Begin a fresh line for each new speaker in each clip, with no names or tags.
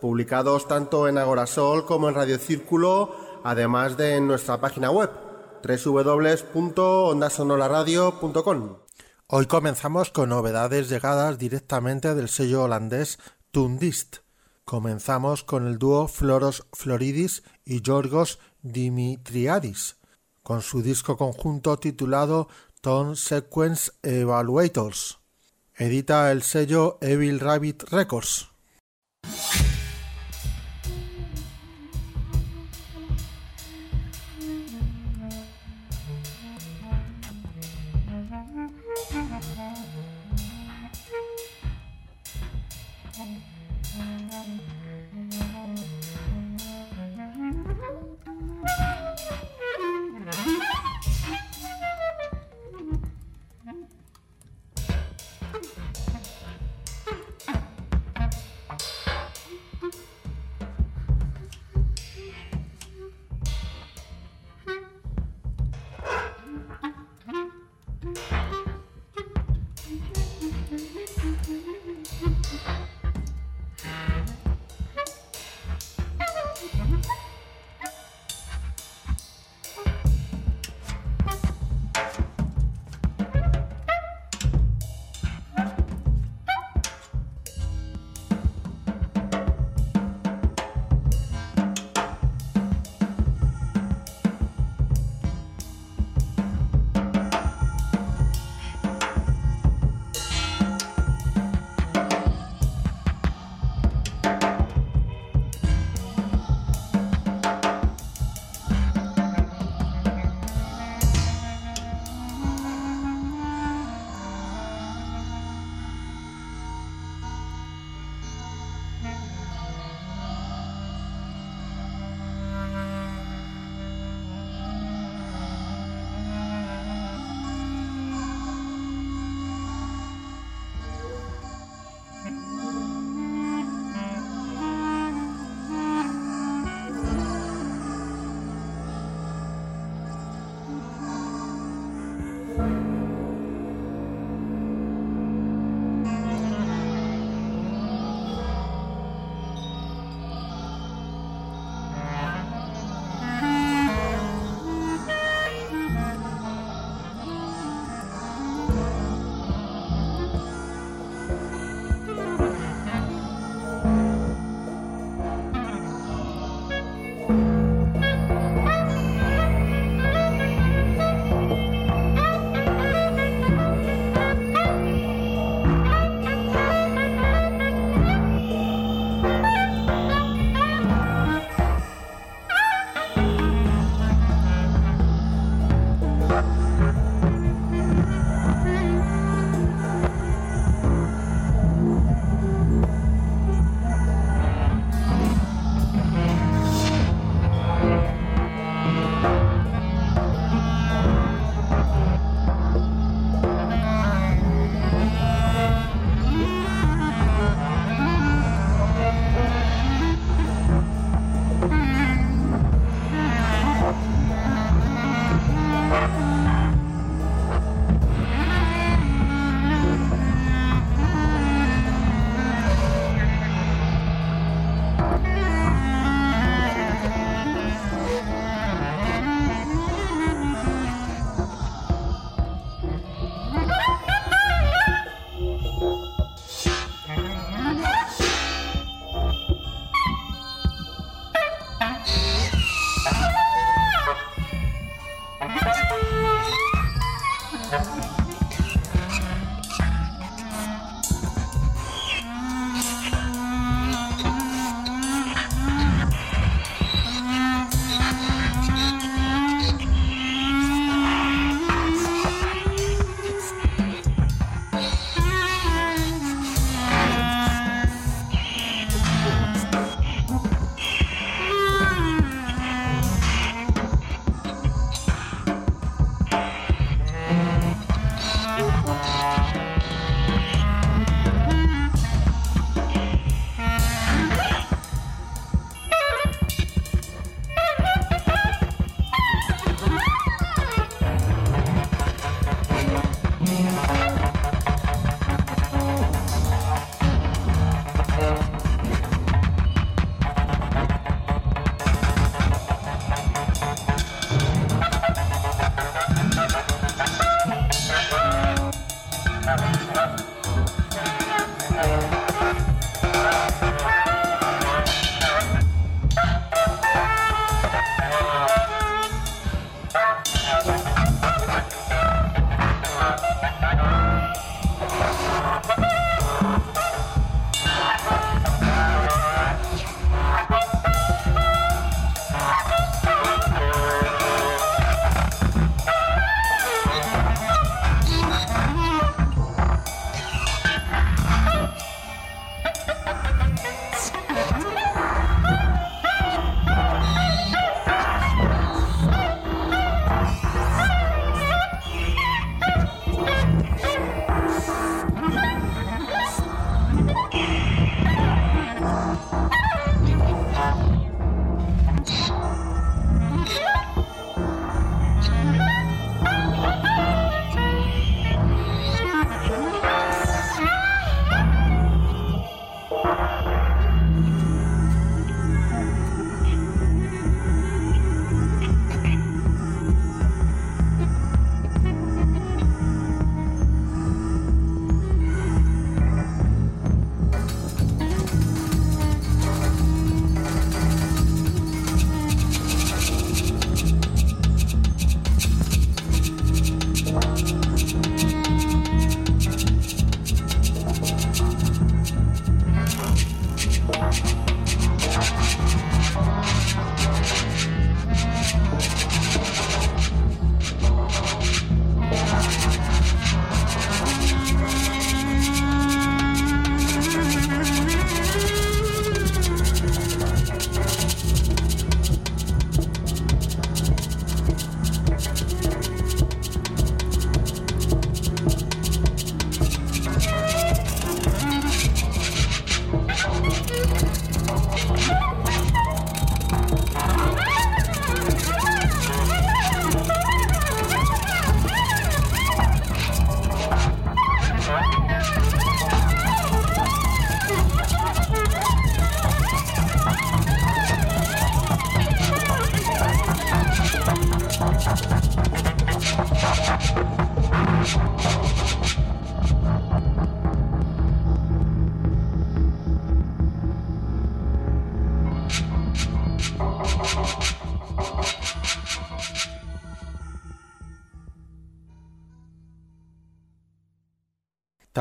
publicados tanto en Agorasol como en Radio Círculo, además de en nuestra página web www.ondasonoraradio.com. Hoy comenzamos con novedades llegadas directamente del sello holandés Tundist. Comenzamos con el dúo Floros Floridis y Yorgos Dimitriadis, con su disco conjunto titulado Tone Sequence Evaluators. Edita el sello Evil Rabbit Records.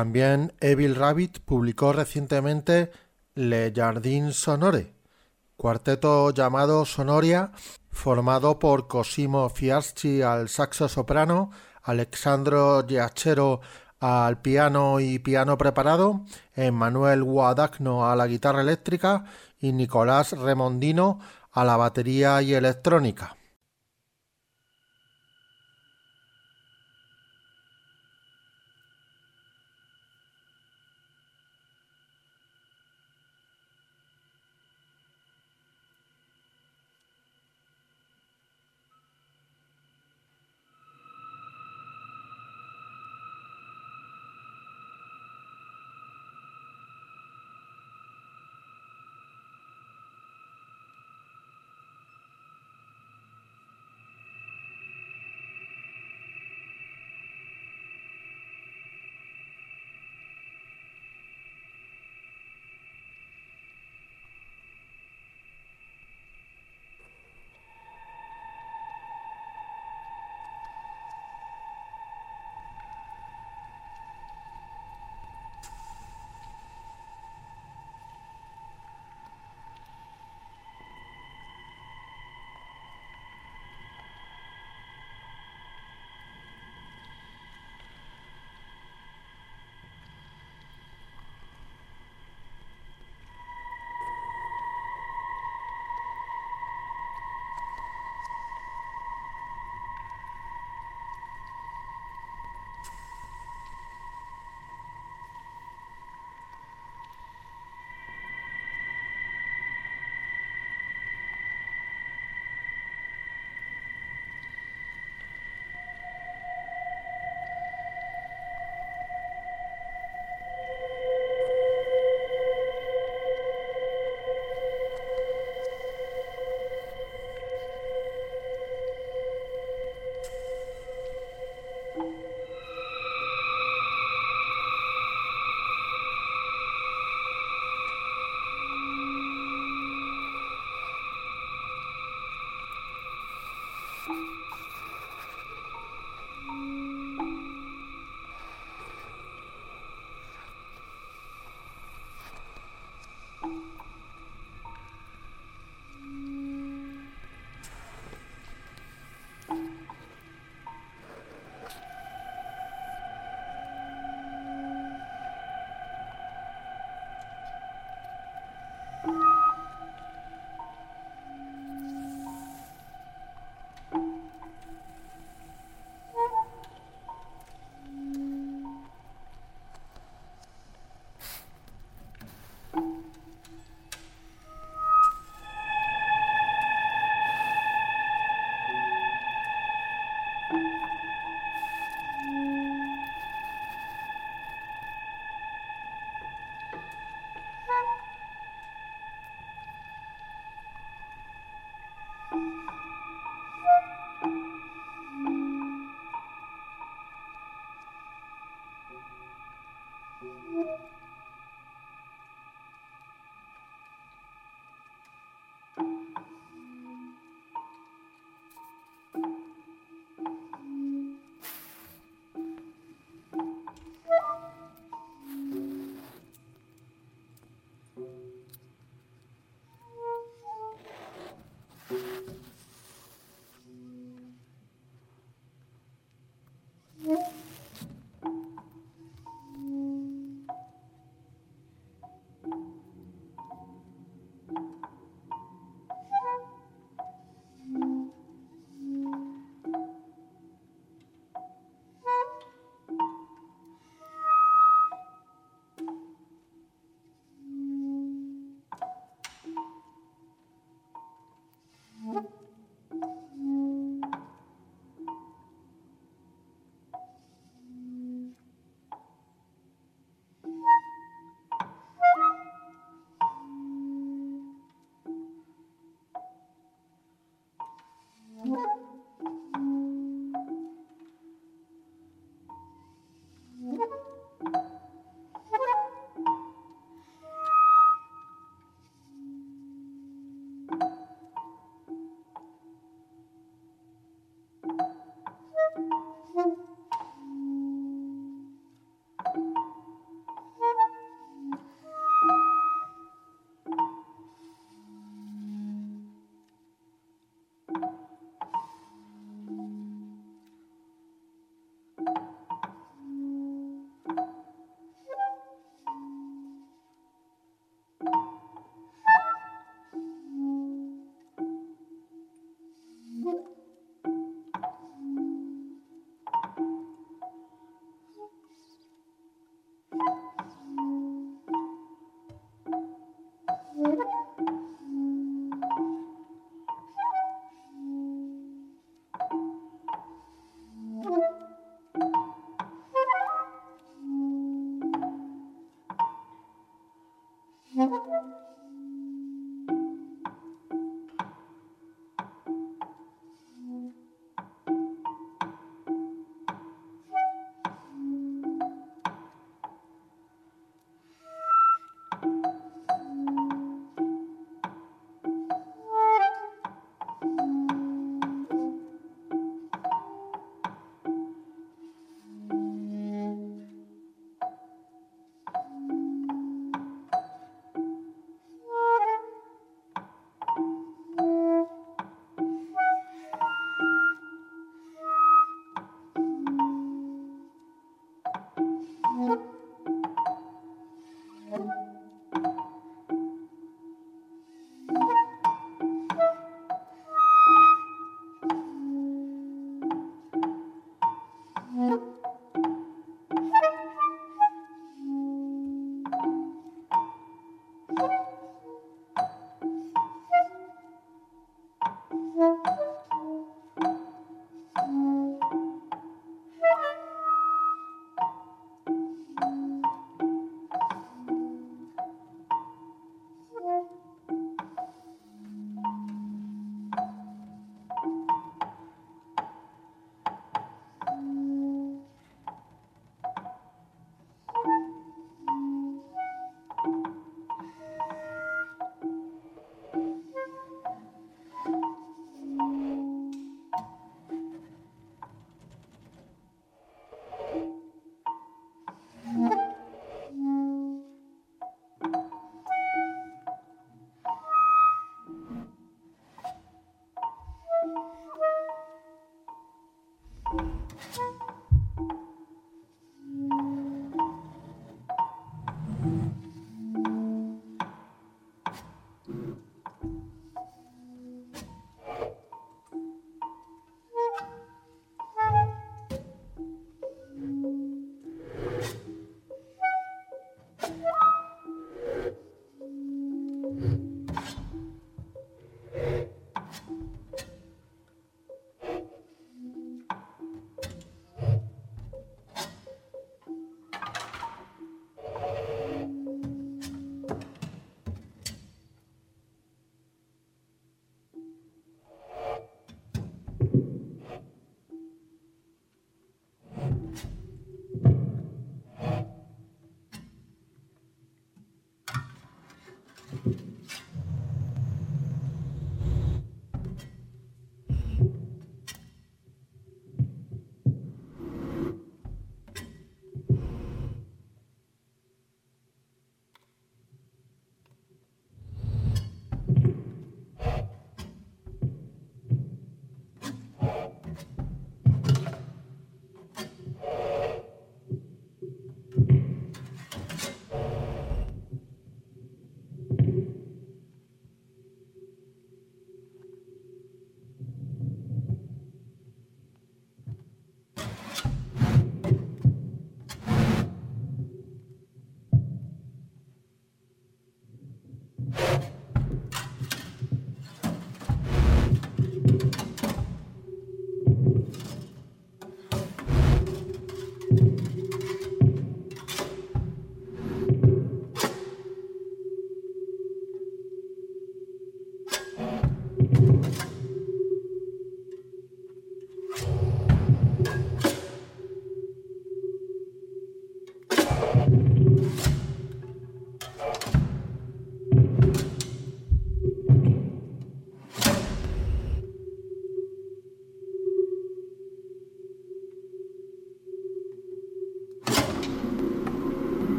También Evil Rabbit publicó recientemente Le Jardin Sonore, cuarteto llamado Sonoria, formado por Cosimo Fiaschi al saxo soprano, Alexandro Giachero al piano y piano preparado, Emmanuel Guadagno a la guitarra eléctrica y Nicolás Remondino a la batería y electrónica.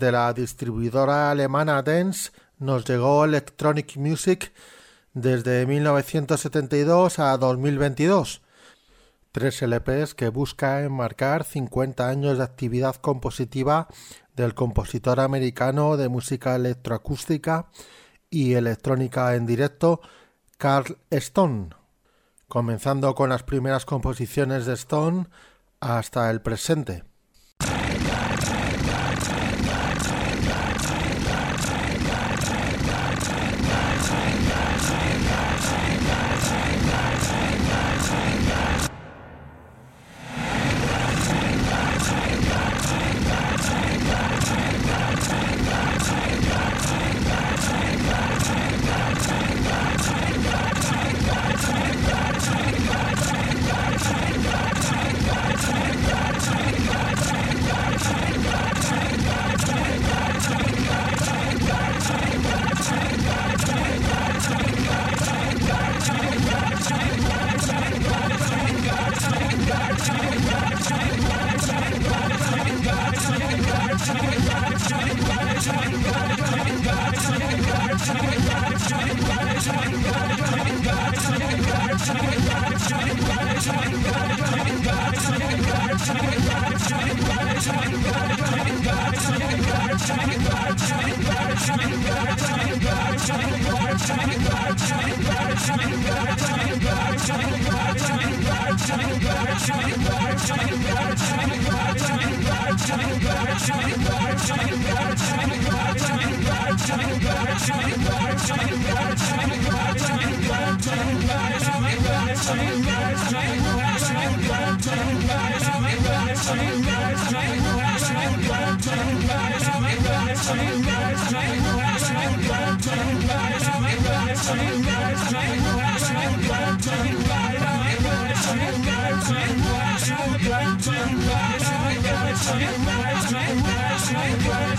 Desde la distribuidora alemana Dance nos llegó Electronic Music desde 1972 a 2022. Tres LPs que busca enmarcar 50 años de actividad compositiva del compositor americano de música electroacústica y electrónica en directo Carl Stone, comenzando con las primeras composiciones de Stone hasta el presente.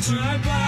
Try.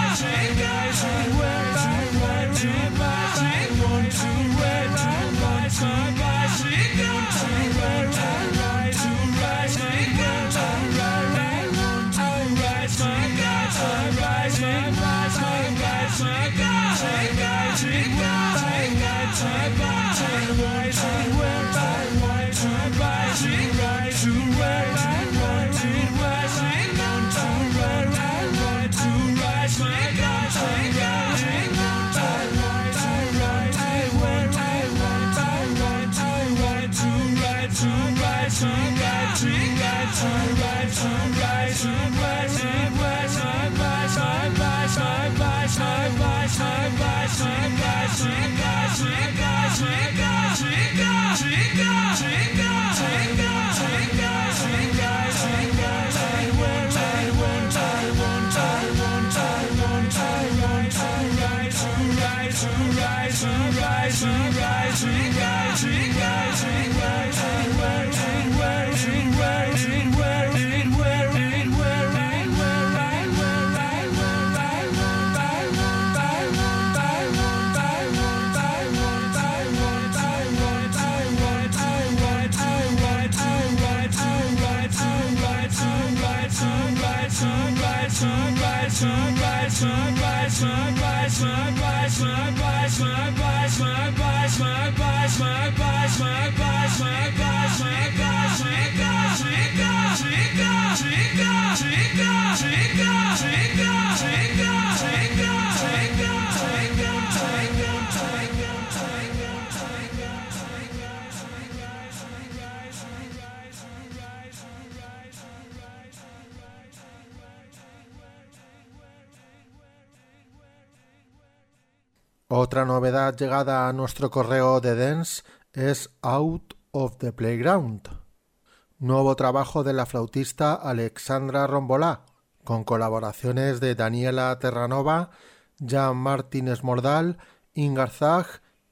Otra novedad llegada a nuestro correo de Dance es Out of the Playground, nuevo trabajo de la flautista Alexandra Rombolá, con colaboraciones de Daniela Terranova, Jan Martínez Mordal, Ingar Zag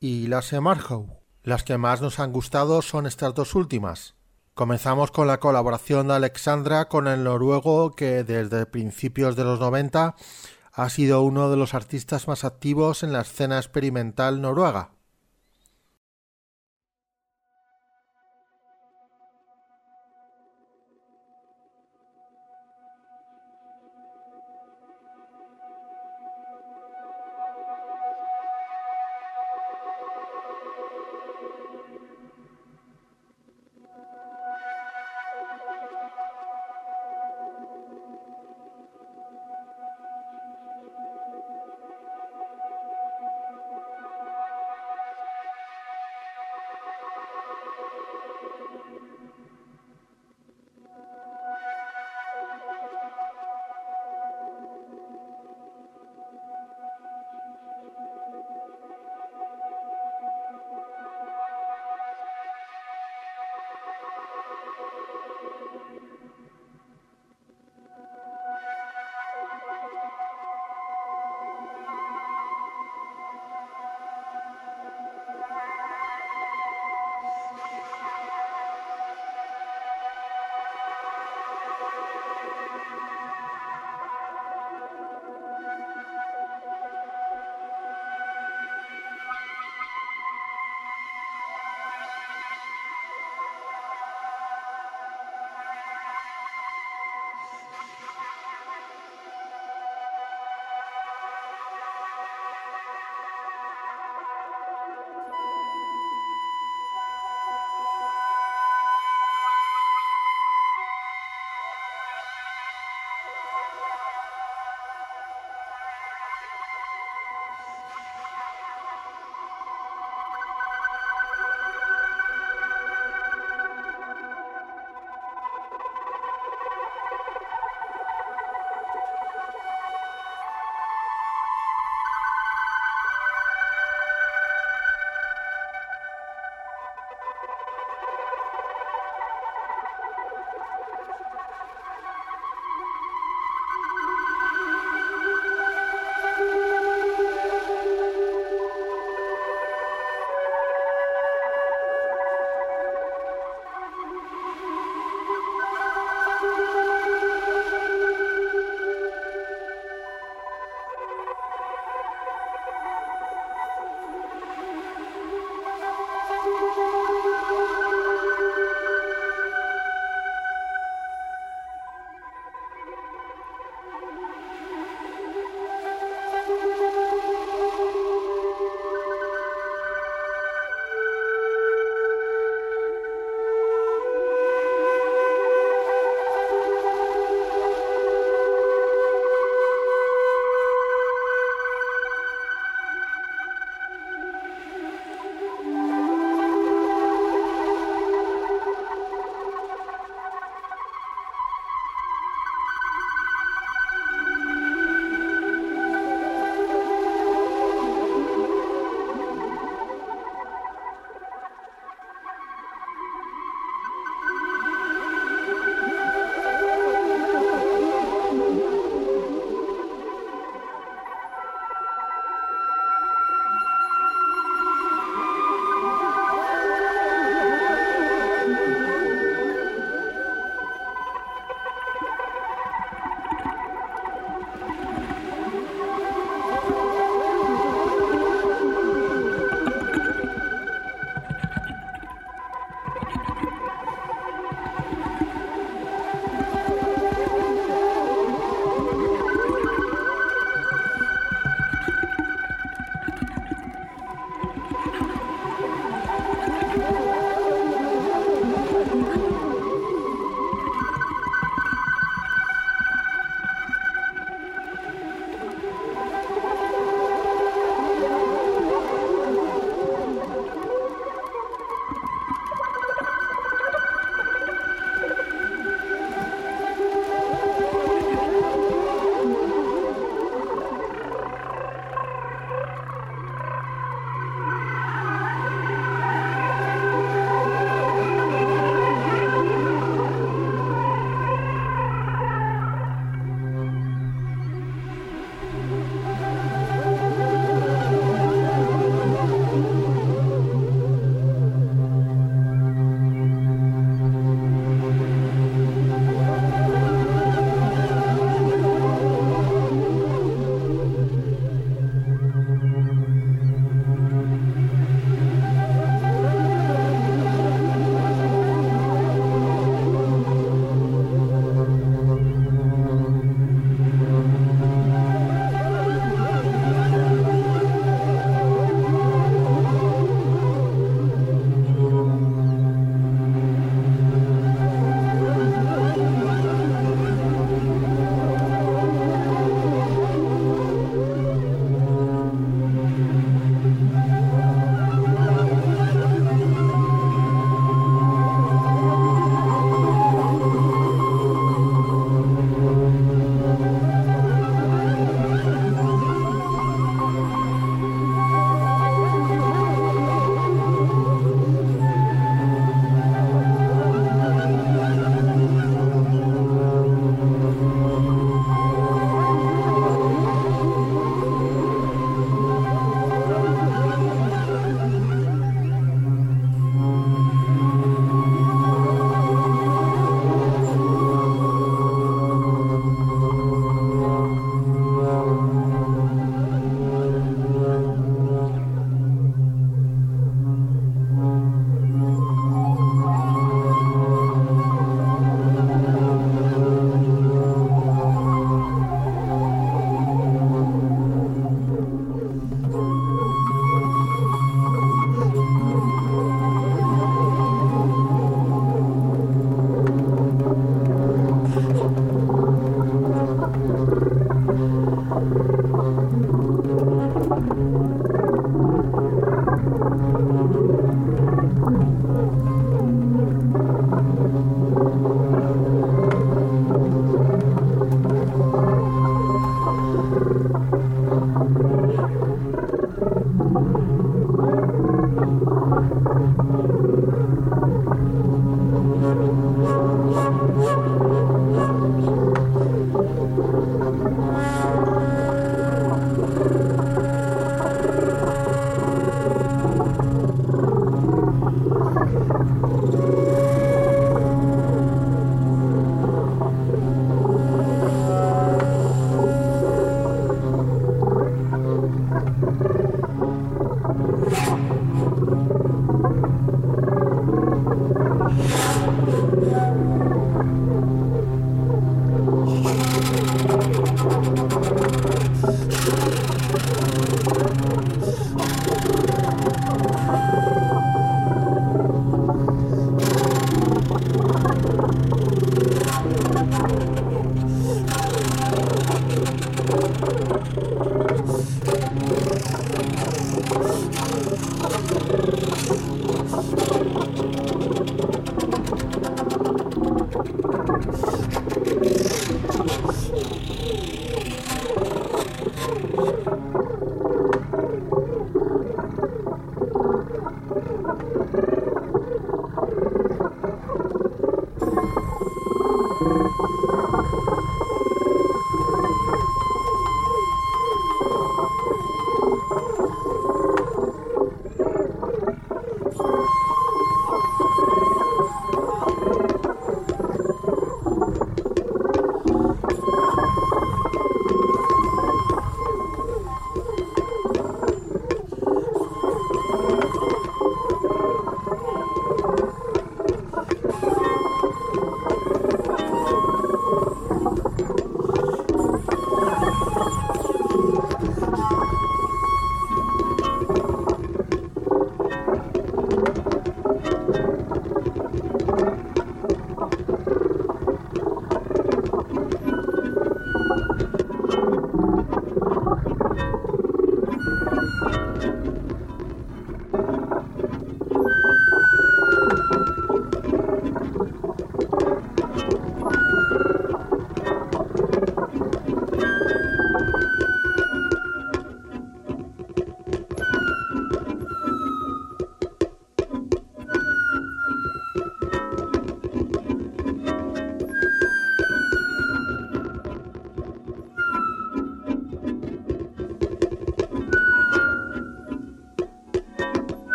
y Lasse Marhow. Las que más nos han gustado son estas dos últimas. Comenzamos con la colaboración de Alexandra con el noruego que desde principios de los 90 ha sido uno de los artistas más activos en la escena experimental noruega.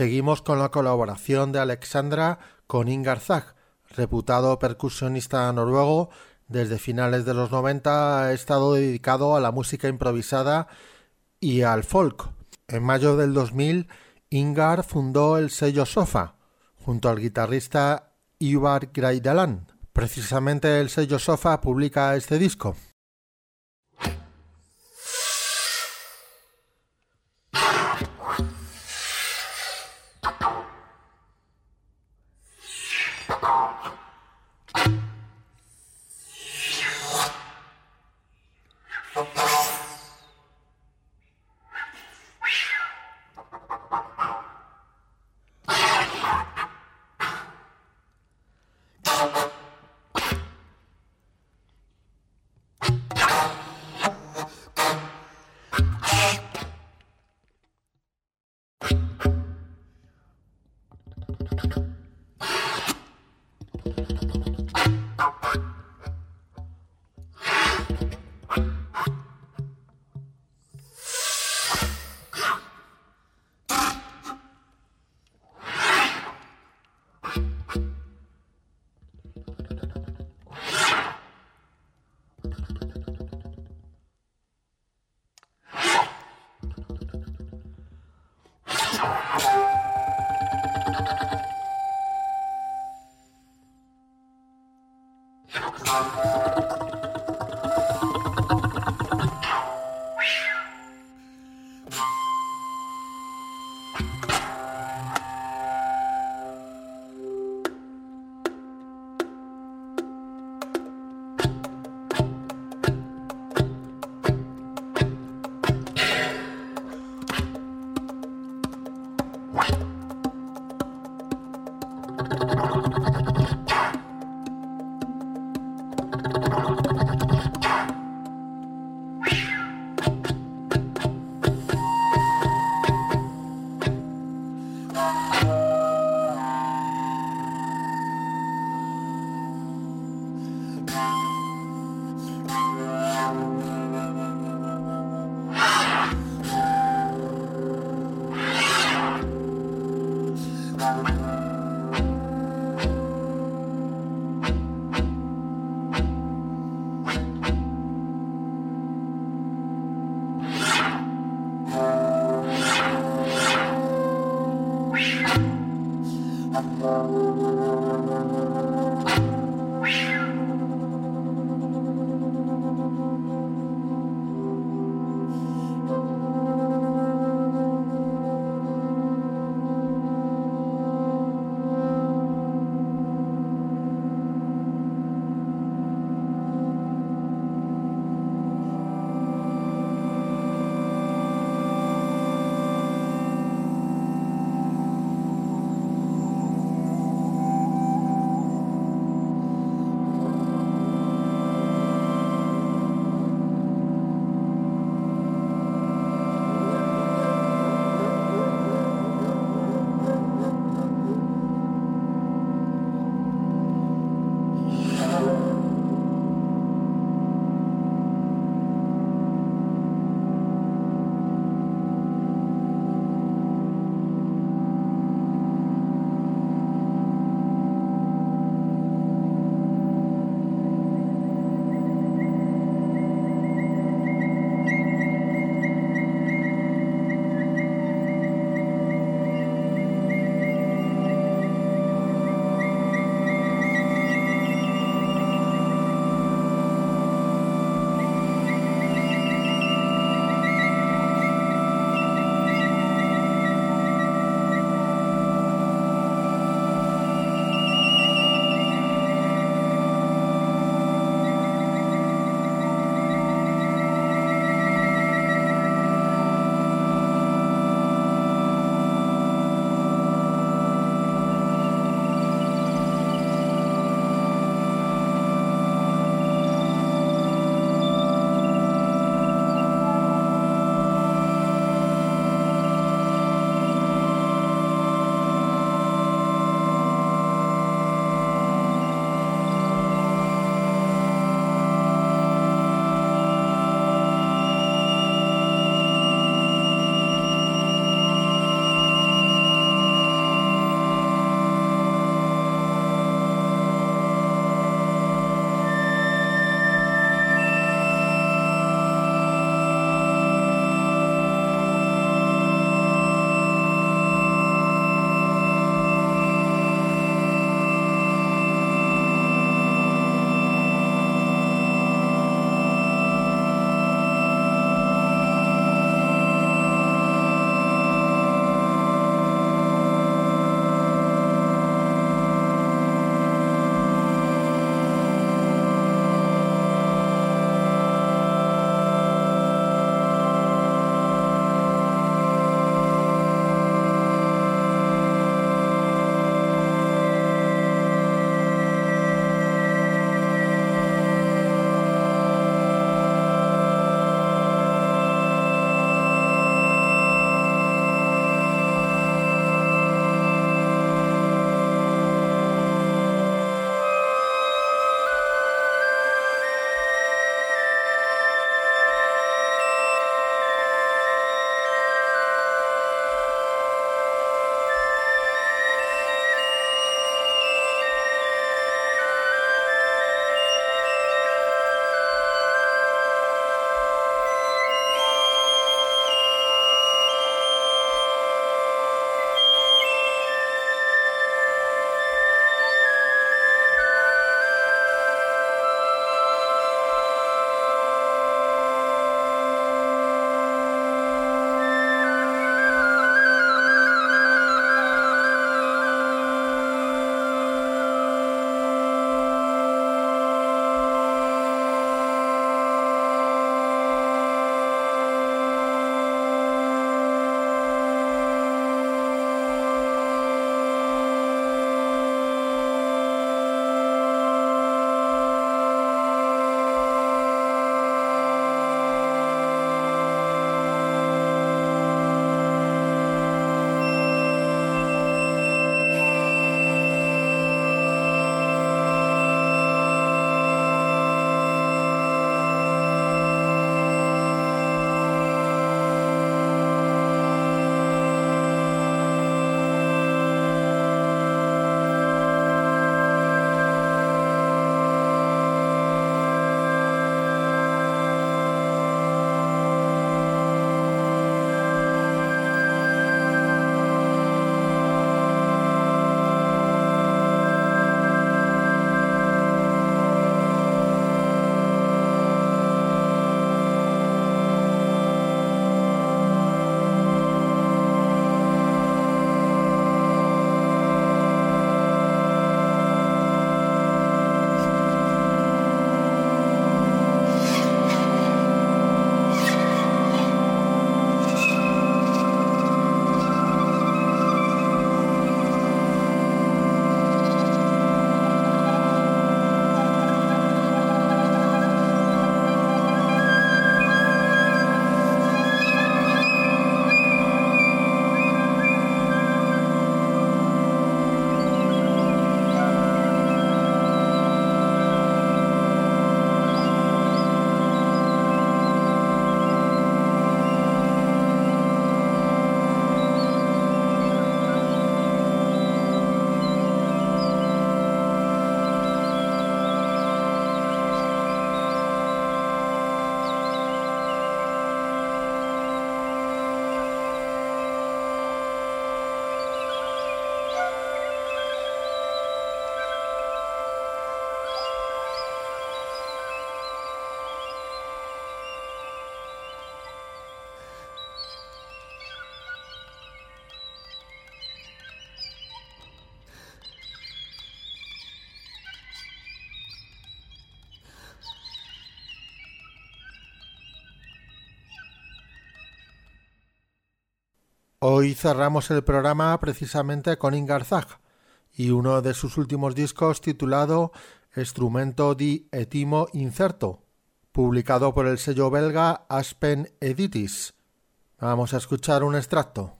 Seguimos con la colaboración de Alexandra con Ingar Zag, reputado percusionista noruego. Desde finales de los 90 ha estado dedicado a la música improvisada y al folk. En mayo del 2000, Ingar fundó el sello Sofa, junto al guitarrista Ivar Graidalan. Precisamente el sello Sofa publica este disco. Hoy cerramos el programa precisamente con Ingarzag y uno de sus últimos discos titulado Instrumento di Etimo Incerto, publicado por el sello belga Aspen Editis. Vamos a escuchar un extracto.